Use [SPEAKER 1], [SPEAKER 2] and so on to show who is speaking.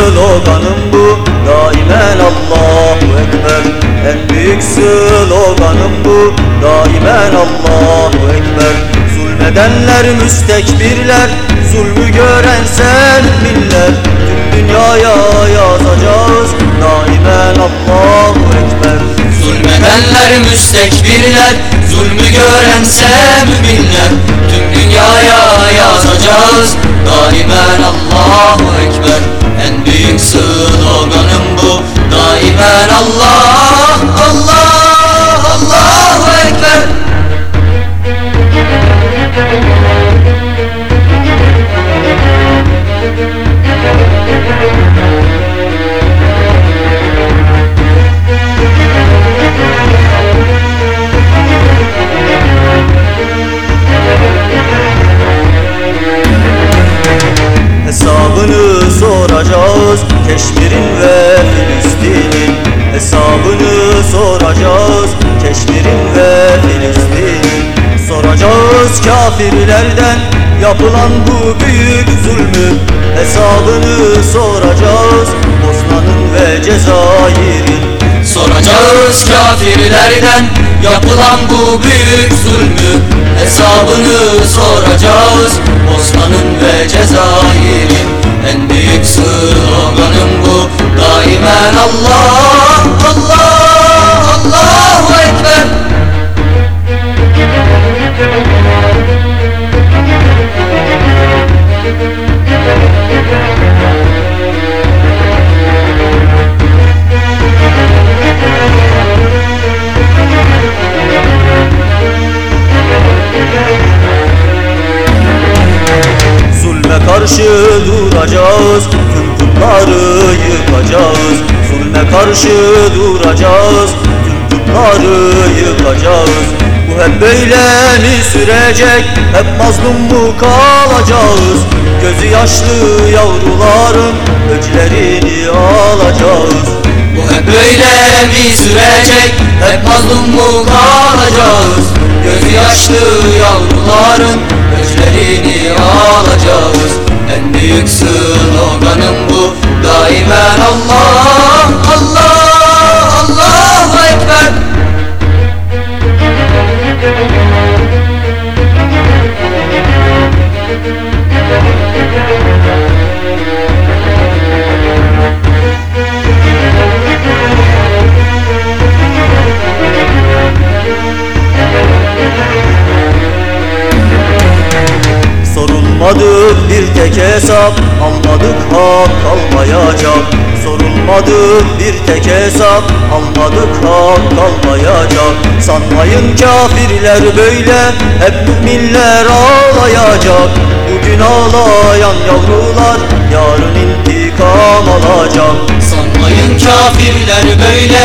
[SPEAKER 1] sloganım bu. Daimen Allahu Ekber. En büyük sloganım bu. Daimen Allahu Ekber. Zulmedenler müstekbirler. Zulmü gören serminler. Tüm dünyaya yazacağız. Daimen Allahu Ekber.
[SPEAKER 2] Zulmedenler müstekbirler. Zulmü görense müminler Tüm dünyaya yazacağız. Daimen Allahu
[SPEAKER 1] Soracağız kafirlerden Yapılan bu büyük zulmü Hesabını soracağız. Bosna'nın ve Cezayir'in.
[SPEAKER 2] Soracağız kafirlerden yapılan bu büyük zulmü Hesabını soracağız. Bosna'nın ve Cezayir'in En büyük sloganım bu. Daimen Allah
[SPEAKER 1] karşı duracağız. Tüm putları yıkacağız. Zulme karşı duracağız. Tüm putları yıkacağız. Bu hep böyle mi sürecek? Hep mazlum mu kalacağız? Gözü yaşlı yavruların Öclerini alacağız.
[SPEAKER 2] Bu hep böyle mi sürecek? Hep mazlum mu kalacağız Allah Allah Allahu Ekber.
[SPEAKER 1] Sorulmadı bir tek hesap Almadık hak kalmayacak Sorulmadı bir tek hesap. Almadık hak kalmayacak. Sanmayın kafirler böyle Hep müminler ağlayacak. Bugün ağlayan yavrular Yarın intikam alacak.
[SPEAKER 2] Sanmayın kafirler böyle